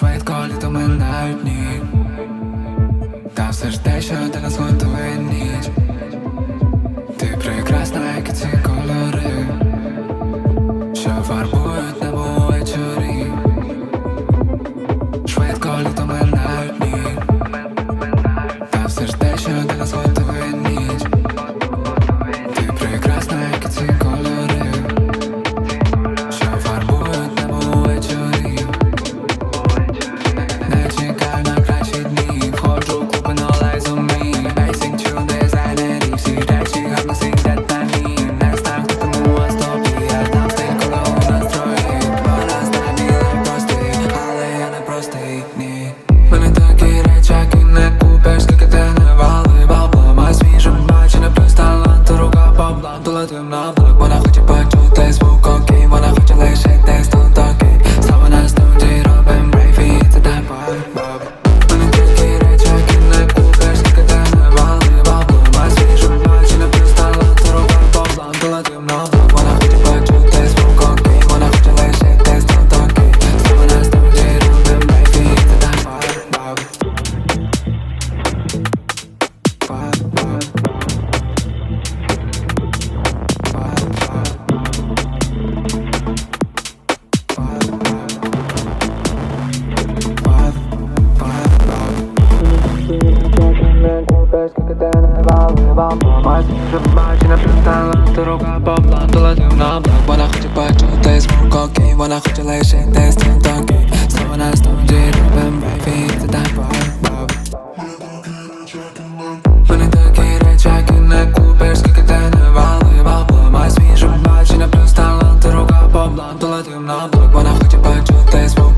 Швидко літо минають дні. Та все ж те, що для нас готує ніч. Ти прекрасна, як і ці кольори Що фарбують небо ввечері I'm not. balbomas Sumažina printalą, turiu kapo blandulas jau nabla Wanna chodzi pačiu, tai smuko kei Wanna chodzi laišiai, tai stentankiai Stona stondžiai, rūpim baby, tai tampa Mane takiai rečiakina kupers, kiek ten valai Balbomas, vyžu pačiu, ne printalą, turiu kapo blandulas jau nabla Wanna chodzi pačiu, tai smuko